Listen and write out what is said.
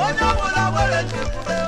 onye want to do.